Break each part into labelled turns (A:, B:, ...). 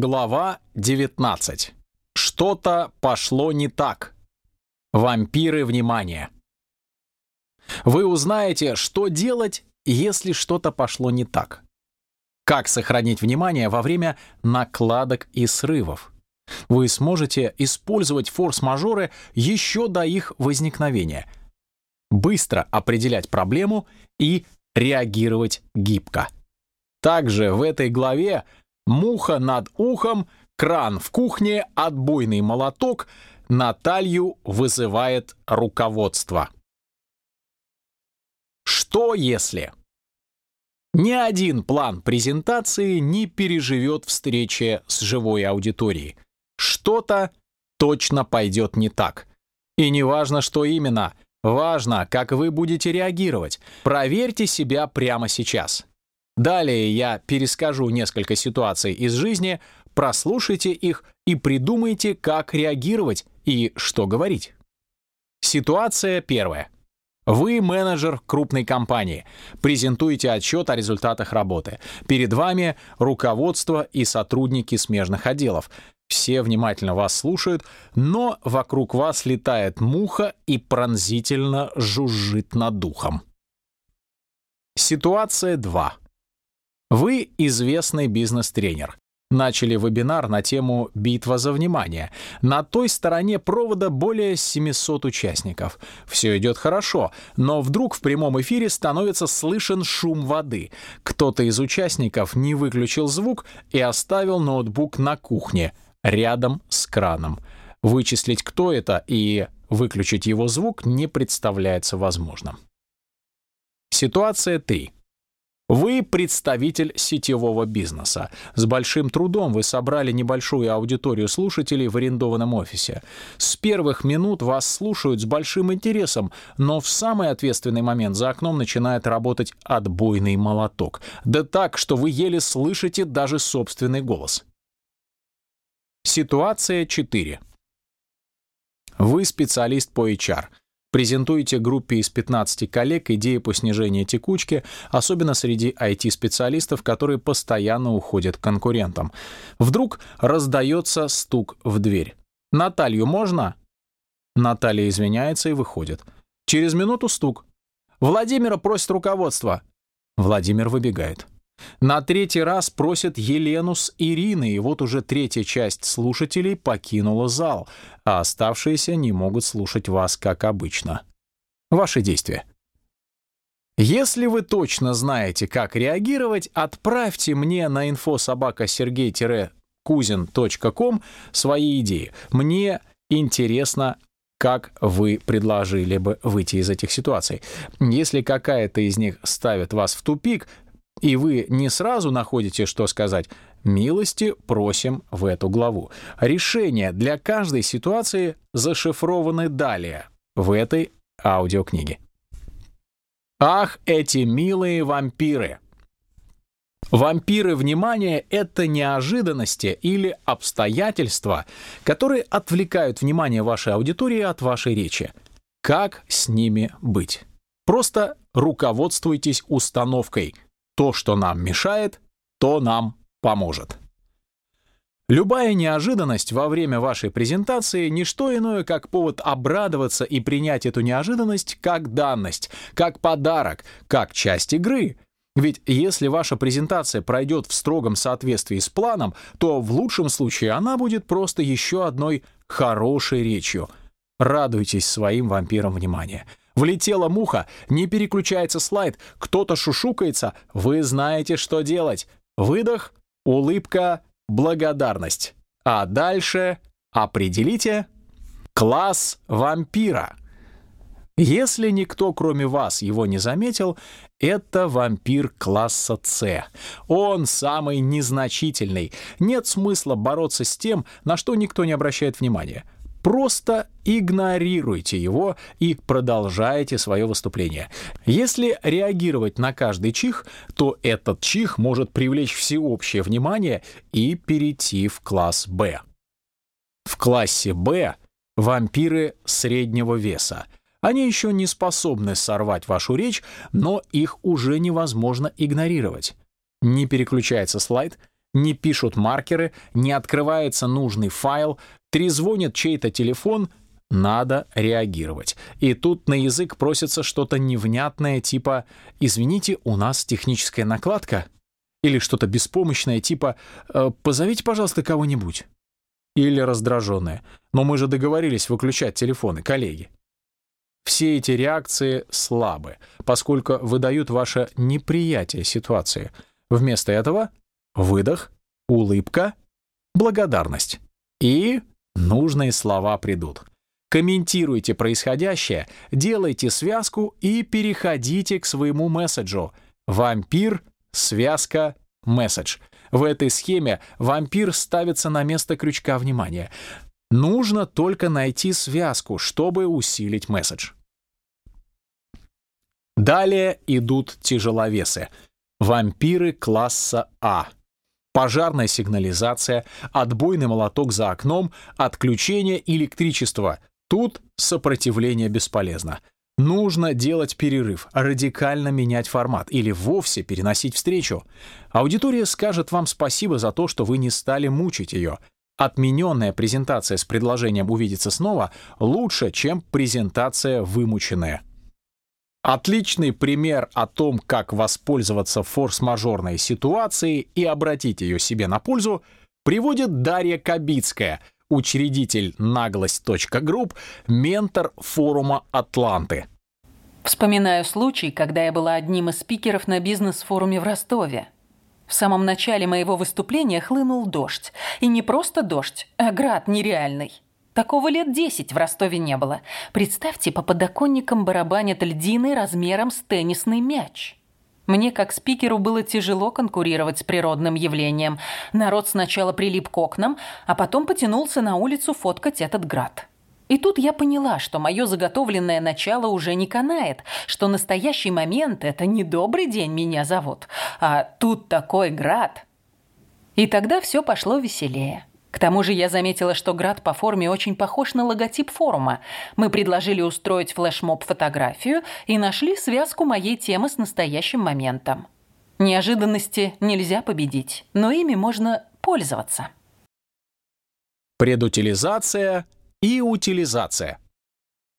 A: Глава 19. Что-то пошло не так. Вампиры внимания. Вы узнаете, что делать, если что-то пошло не так. Как сохранить внимание во время накладок и срывов. Вы сможете использовать форс-мажоры еще до их возникновения. Быстро определять проблему и реагировать гибко. Также в этой главе муха над ухом, кран в кухне, отбойный молоток, Наталью вызывает руководство. Что если? Ни один план презентации не переживет встречи с живой аудиторией. Что-то точно пойдет не так. И не важно, что именно, важно, как вы будете реагировать. Проверьте себя прямо сейчас. Далее я перескажу несколько ситуаций из жизни, прослушайте их и придумайте, как реагировать и что говорить. Ситуация первая. Вы менеджер крупной компании, презентуете отчет о результатах работы. Перед вами руководство и сотрудники смежных отделов. Все внимательно вас слушают, но вокруг вас летает муха и пронзительно жужжит над духом. Ситуация 2. Вы известный бизнес-тренер. Начали вебинар на тему «Битва за внимание». На той стороне провода более 700 участников. Все идет хорошо, но вдруг в прямом эфире становится слышен шум воды. Кто-то из участников не выключил звук и оставил ноутбук на кухне, рядом с краном. Вычислить, кто это, и выключить его звук не представляется возможным. Ситуация 3. Вы представитель сетевого бизнеса. С большим трудом вы собрали небольшую аудиторию слушателей в арендованном офисе. С первых минут вас слушают с большим интересом, но в самый ответственный момент за окном начинает работать отбойный молоток. Да так, что вы еле слышите даже собственный голос. Ситуация 4. Вы специалист по HR. Презентуете группе из 15 коллег идеи по снижению текучки, особенно среди IT-специалистов, которые постоянно уходят к конкурентам. Вдруг раздается стук в дверь. «Наталью можно?» Наталья извиняется и выходит. Через минуту стук. «Владимира просит руководство». Владимир выбегает. На третий раз просят Елену с Ириной, и вот уже третья часть слушателей покинула зал, а оставшиеся не могут слушать вас, как обычно. Ваши действия. Если вы точно знаете, как реагировать, отправьте мне на инфособака-сергей-кузин.ком свои идеи. Мне интересно, как вы предложили бы выйти из этих ситуаций. Если какая-то из них ставит вас в тупик, и вы не сразу находите, что сказать, милости просим в эту главу. Решения для каждой ситуации зашифрованы далее в этой аудиокниге. Ах, эти милые вампиры! Вампиры внимания — это неожиданности или обстоятельства, которые отвлекают внимание вашей аудитории от вашей речи. Как с ними быть? Просто руководствуйтесь установкой — то, что нам мешает, то нам поможет. Любая неожиданность во время вашей презентации — не что иное, как повод обрадоваться и принять эту неожиданность как данность, как подарок, как часть игры. Ведь если ваша презентация пройдет в строгом соответствии с планом, то в лучшем случае она будет просто еще одной хорошей речью. Радуйтесь своим вампирам внимания. Влетела муха, не переключается слайд, кто-то шушукается, вы знаете, что делать. Выдох, улыбка, благодарность. А дальше определите класс вампира. Если никто, кроме вас, его не заметил, это вампир класса С. Он самый незначительный. Нет смысла бороться с тем, на что никто не обращает внимания. Просто игнорируйте его и продолжайте свое выступление. Если реагировать на каждый чих, то этот чих может привлечь всеобщее внимание и перейти в класс Б. В классе Б вампиры среднего веса. Они еще не способны сорвать вашу речь, но их уже невозможно игнорировать. Не переключается слайд, не пишут маркеры, не открывается нужный файл, трезвонит чей-то телефон, надо реагировать. И тут на язык просится что-то невнятное типа «Извините, у нас техническая накладка» или что-то беспомощное типа «Э, «Позовите, пожалуйста, кого-нибудь». Или раздраженное «Но мы же договорились выключать телефоны, коллеги». Все эти реакции слабы, поскольку выдают ваше неприятие ситуации. Вместо этого выдох, улыбка, благодарность. И нужные слова придут. Комментируйте происходящее, делайте связку и переходите к своему месседжу. Вампир, связка, месседж. В этой схеме вампир ставится на место крючка внимания. Нужно только найти связку, чтобы усилить месседж. Далее идут тяжеловесы. Вампиры класса А. Пожарная сигнализация, отбойный молоток за окном, отключение электричества, Тут сопротивление бесполезно. Нужно делать перерыв, радикально менять формат или вовсе переносить встречу. Аудитория скажет вам спасибо за то, что вы не стали мучить ее. Отмененная презентация с предложением увидеться снова лучше, чем презентация вымученная. Отличный пример о том, как воспользоваться форс-мажорной ситуацией и обратить ее себе на пользу, приводит Дарья Кабицкая — учредитель наглость.групп, ментор форума «Атланты».
B: Вспоминаю случай, когда я была одним из спикеров на бизнес-форуме в Ростове. В самом начале моего выступления хлынул дождь. И не просто дождь, а град нереальный. Такого лет десять в Ростове не было. Представьте, по подоконникам барабанят льдины размером с теннисный мяч. Мне, как спикеру, было тяжело конкурировать с природным явлением. Народ сначала прилип к окнам, а потом потянулся на улицу фоткать этот град. И тут я поняла, что мое заготовленное начало уже не канает, что настоящий момент — это не добрый день меня зовут, а тут такой град. И тогда все пошло веселее. К тому же я заметила, что град по форме очень похож на логотип форума. Мы предложили устроить флешмоб-фотографию и нашли связку моей темы с настоящим моментом. Неожиданности нельзя победить, но ими можно пользоваться.
A: Предутилизация и утилизация.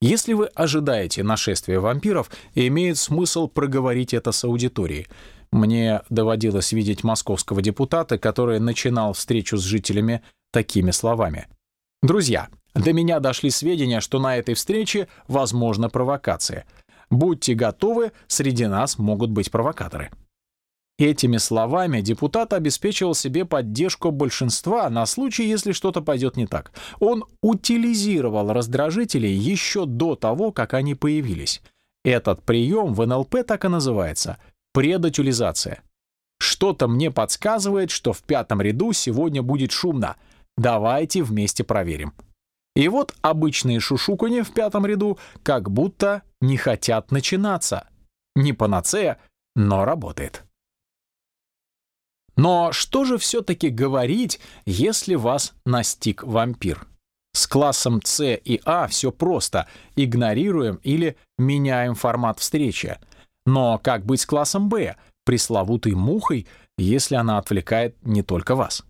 A: Если вы ожидаете нашествия вампиров, имеет смысл проговорить это с аудиторией — мне доводилось видеть московского депутата, который начинал встречу с жителями такими словами. «Друзья, до меня дошли сведения, что на этой встрече возможна провокация. Будьте готовы, среди нас могут быть провокаторы». Этими словами депутат обеспечивал себе поддержку большинства на случай, если что-то пойдет не так. Он утилизировал раздражители еще до того, как они появились. Этот прием в НЛП так и называется — Предатюлизация. Что-то мне подсказывает, что в пятом ряду сегодня будет шумно. Давайте вместе проверим. И вот обычные шушуканье в пятом ряду как будто не хотят начинаться. Не панацея, но работает. Но что же все-таки говорить, если вас настиг вампир? С классом С и А все просто. Игнорируем или меняем формат встречи. Но как быть с классом Б, пресловутой мухой, если она отвлекает не только вас?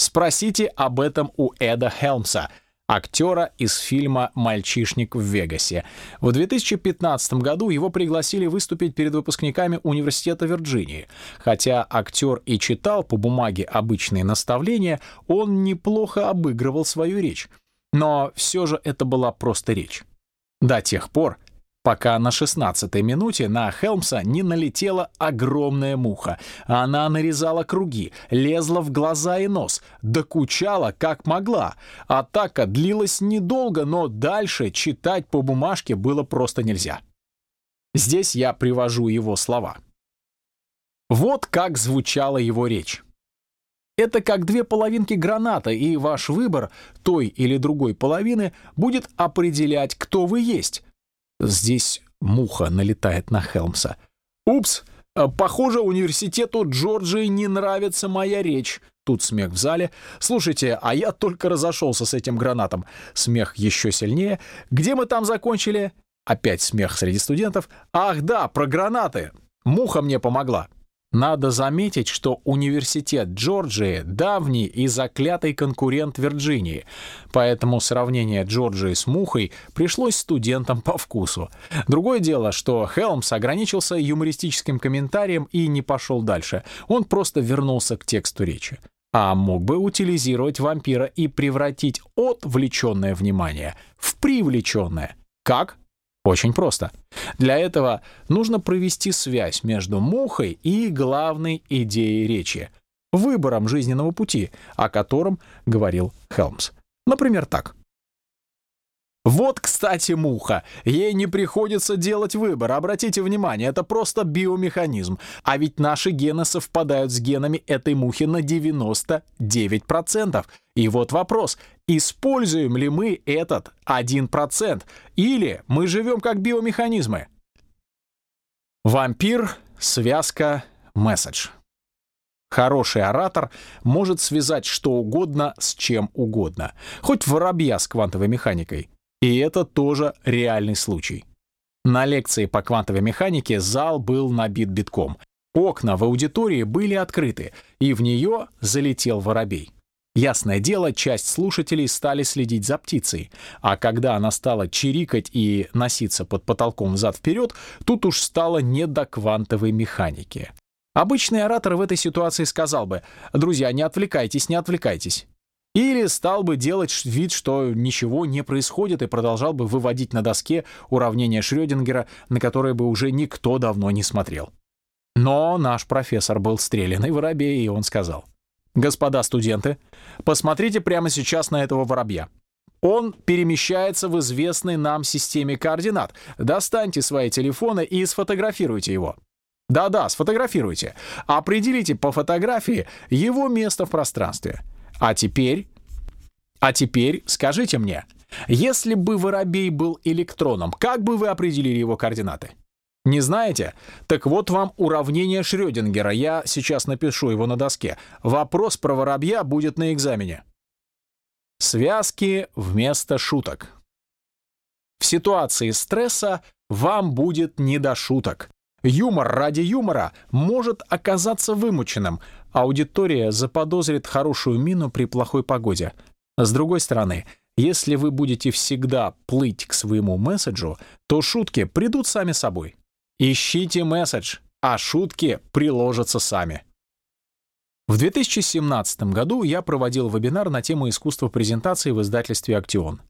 A: Спросите об этом у Эда Хелмса, актера из фильма «Мальчишник в Вегасе». В 2015 году его пригласили выступить перед выпускниками Университета Вирджинии. Хотя актер и читал по бумаге обычные наставления, он неплохо обыгрывал свою речь. Но все же это была просто речь. До тех пор, пока на 16-й минуте на Хелмса не налетела огромная муха. Она нарезала круги, лезла в глаза и нос, докучала как могла. Атака длилась недолго, но дальше читать по бумажке было просто нельзя. Здесь я привожу его слова. Вот как звучала его речь. Это как две половинки граната, и ваш выбор той или другой половины будет определять, кто вы есть Здесь муха налетает на Хелмса. «Упс! Э, похоже, университету Джорджии не нравится моя речь». Тут смех в зале. «Слушайте, а я только разошелся с этим гранатом». Смех еще сильнее. «Где мы там закончили?» Опять смех среди студентов. «Ах да, про гранаты! Муха мне помогла». Надо заметить, что университет Джорджии — давний и заклятый конкурент Вирджинии, поэтому сравнение Джорджии с Мухой пришлось студентам по вкусу. Другое дело, что Хелмс ограничился юмористическим комментарием и не пошел дальше. Он просто вернулся к тексту речи. А мог бы утилизировать вампира и превратить отвлеченное внимание в привлеченное. Как? Очень просто. Для этого нужно провести связь между мухой и главной идеей речи — выбором жизненного пути, о котором говорил Хелмс. Например, так. Вот, кстати, муха. Ей не приходится делать выбор. Обратите внимание, это просто биомеханизм. А ведь наши гены совпадают с генами этой мухи на 99%. И вот вопрос, используем ли мы этот 1%? Или мы живем как биомеханизмы? Вампир, связка, месседж. Хороший оратор может связать что угодно с чем угодно. Хоть воробья с квантовой механикой. И это тоже реальный случай. На лекции по квантовой механике зал был набит битком. Окна в аудитории были открыты, и в нее залетел воробей. Ясное дело, часть слушателей стали следить за птицей, а когда она стала чирикать и носиться под потолком взад-вперед, тут уж стало не до квантовой механики. Обычный оратор в этой ситуации сказал бы «Друзья, не отвлекайтесь, не отвлекайтесь». Или стал бы делать вид, что ничего не происходит, и продолжал бы выводить на доске уравнение Шрёдингера, на которое бы уже никто давно не смотрел. Но наш профессор был стрелянный воробей, и он сказал, «Господа студенты, посмотрите прямо сейчас на этого воробья. Он перемещается в известной нам системе координат. Достаньте свои телефоны и сфотографируйте его. Да-да, сфотографируйте. Определите по фотографии его место в пространстве. А теперь... А теперь скажите мне, если бы воробей был электроном, как бы вы определили его координаты? Не знаете? Так вот вам уравнение Шрёдингера. Я сейчас напишу его на доске. Вопрос про воробья будет на экзамене. Связки вместо шуток. В ситуации стресса вам будет не до шуток. Юмор ради юмора может оказаться вымученным, аудитория заподозрит хорошую мину при плохой погоде. С другой стороны, если вы будете всегда плыть к своему месседжу, то шутки придут сами собой. Ищите месседж, а шутки приложатся сами. В 2017 году я проводил вебинар на тему искусства презентации в издательстве «Актион».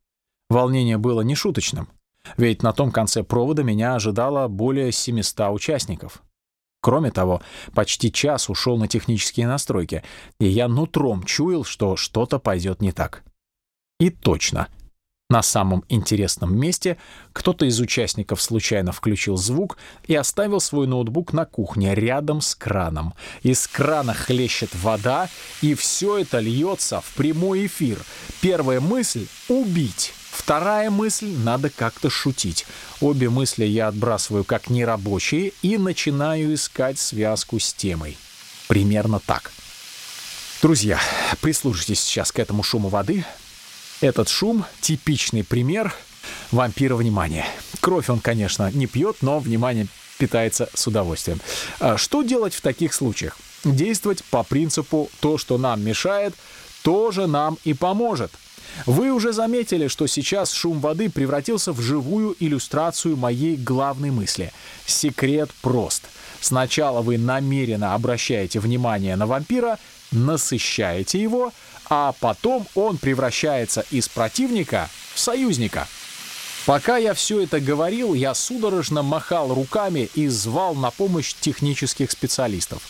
A: Волнение было нешуточным, ведь на том конце провода меня ожидало более 700 участников. Кроме того, почти час ушел на технические настройки, и я нутром чуял, что что-то пойдет не так. И точно. На самом интересном месте кто-то из участников случайно включил звук и оставил свой ноутбук на кухне рядом с краном. Из крана хлещет вода, и все это льется в прямой эфир. Первая мысль — убить. Вторая мысль — надо как-то шутить. Обе мысли я отбрасываю как нерабочие и начинаю искать связку с темой. Примерно так. Друзья, прислушайтесь сейчас к этому шуму воды. Этот шум — типичный пример вампира внимания. Кровь он, конечно, не пьет, но внимание питается с удовольствием. А что делать в таких случаях? Действовать по принципу «то, что нам мешает, тоже нам и поможет». Вы уже заметили, что сейчас шум воды превратился в живую иллюстрацию моей главной мысли. Секрет прост. Сначала вы намеренно обращаете внимание на вампира, насыщаете его, а потом он превращается из противника в союзника. Пока я все это говорил, я судорожно махал руками и звал на помощь технических специалистов.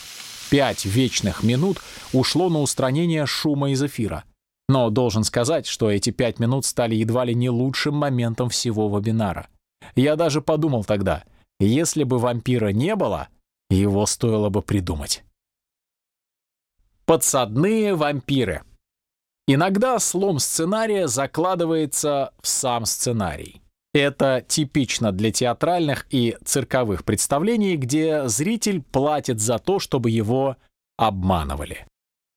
A: Пять вечных минут ушло на устранение шума из эфира. Но должен сказать, что эти пять минут стали едва ли не лучшим моментом всего вебинара. Я даже подумал тогда, если бы вампира не было, его стоило бы придумать. Подсадные вампиры. Иногда слом сценария закладывается в сам сценарий. Это типично для театральных и цирковых представлений, где зритель платит за то, чтобы его обманывали.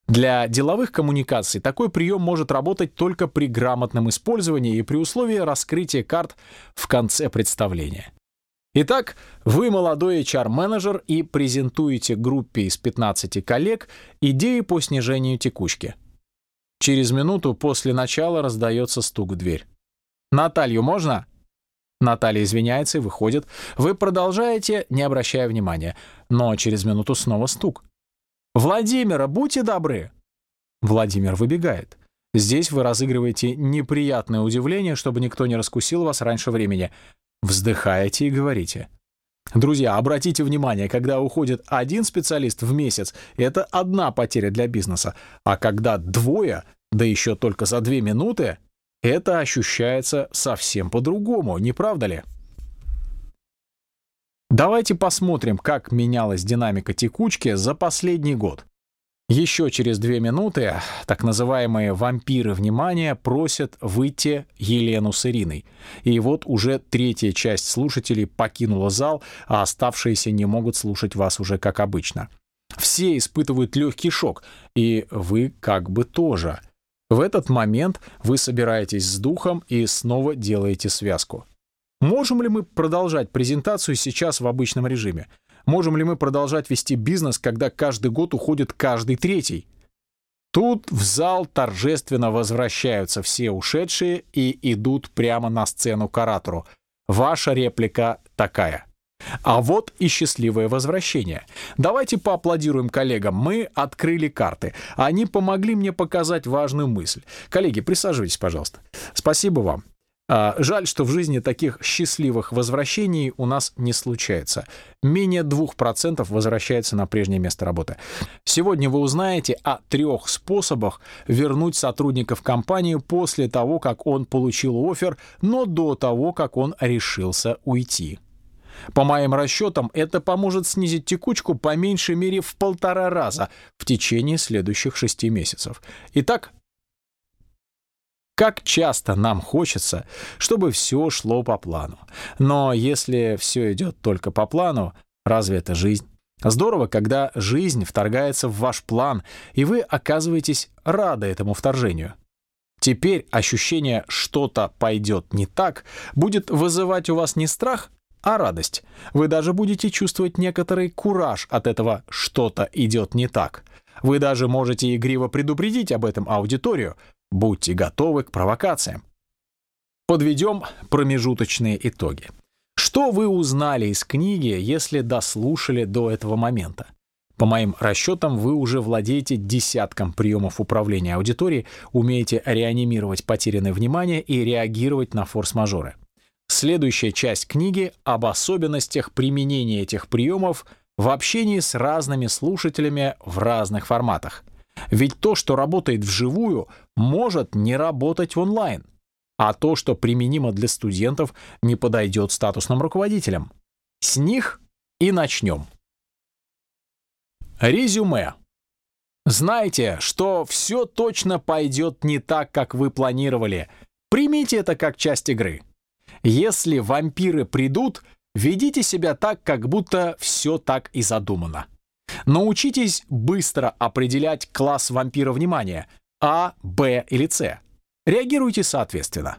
A: Для деловых коммуникаций такой прием может работать только при грамотном использовании и при условии раскрытия карт в конце представления. Итак, вы молодой HR-менеджер и презентуете группе из 15 коллег идеи по снижению текучки. Через минуту после начала раздается стук в дверь. «Наталью можно?» Наталья извиняется и выходит. Вы продолжаете, не обращая внимания. Но через минуту снова стук. «Владимира, будьте добры!» Владимир выбегает. Здесь вы разыгрываете неприятное удивление, чтобы никто не раскусил вас раньше времени. Вздыхаете и говорите. Друзья, обратите внимание, когда уходит один специалист в месяц, это одна потеря для бизнеса. А когда двое, да еще только за две минуты, это ощущается совсем по-другому, не правда ли? Давайте посмотрим, как менялась динамика текучки за последний год. Еще через две минуты так называемые вампиры внимания просят выйти Елену с Ириной. И вот уже третья часть слушателей покинула зал, а оставшиеся не могут слушать вас уже как обычно. Все испытывают легкий шок, и вы как бы тоже. В этот момент вы собираетесь с духом и снова делаете связку. Можем ли мы продолжать презентацию сейчас в обычном режиме? Можем ли мы продолжать вести бизнес, когда каждый год уходит каждый третий? Тут в зал торжественно возвращаются все ушедшие и идут прямо на сцену к оратору. Ваша реплика такая. А вот и счастливое возвращение. Давайте поаплодируем коллегам. Мы открыли карты. Они помогли мне показать важную мысль. Коллеги, присаживайтесь, пожалуйста. Спасибо вам. А, жаль, что в жизни таких счастливых возвращений у нас не случается. Менее 2% возвращается на прежнее место работы. Сегодня вы узнаете о трех способах вернуть сотрудника в компанию после того, как он получил офер, но до того, как он решился уйти. По моим расчетам, это поможет снизить текучку по меньшей мере в полтора раза в течение следующих шести месяцев. Итак, как часто нам хочется, чтобы все шло по плану. Но если все идет только по плану, разве это жизнь? Здорово, когда жизнь вторгается в ваш план, и вы оказываетесь рады этому вторжению. Теперь ощущение «что-то пойдет не так» будет вызывать у вас не страх, а радость. Вы даже будете чувствовать некоторый кураж от этого «что-то идет не так». Вы даже можете игриво предупредить об этом аудиторию, Будьте готовы к провокациям. Подведем промежуточные итоги. Что вы узнали из книги, если дослушали до этого момента? По моим расчетам, вы уже владеете десятком приемов управления аудиторией, умеете реанимировать потерянное внимание и реагировать на форс-мажоры. Следующая часть книги об особенностях применения этих приемов в общении с разными слушателями в разных форматах. Ведь то, что работает вживую, может не работать в онлайн. А то, что применимо для студентов, не подойдет статусным руководителям. С них и начнем. Резюме. Знаете, что все точно пойдет не так, как вы планировали. Примите это как часть игры. Если вампиры придут, ведите себя так, как будто все так и задумано. Научитесь быстро определять класс вампира внимания А, Б или С. Реагируйте соответственно.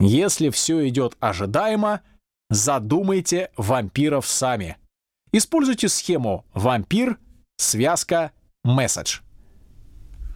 A: Если все идет ожидаемо, задумайте вампиров сами. Используйте схему вампир, связка, месседж.